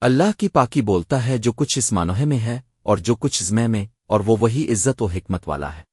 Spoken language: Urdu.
اللہ کی پاکی بولتا ہے جو کچھ اس مانوہے میں ہے اور جو کچھ زمے میں اور وہ وہی عزت و حکمت والا ہے۔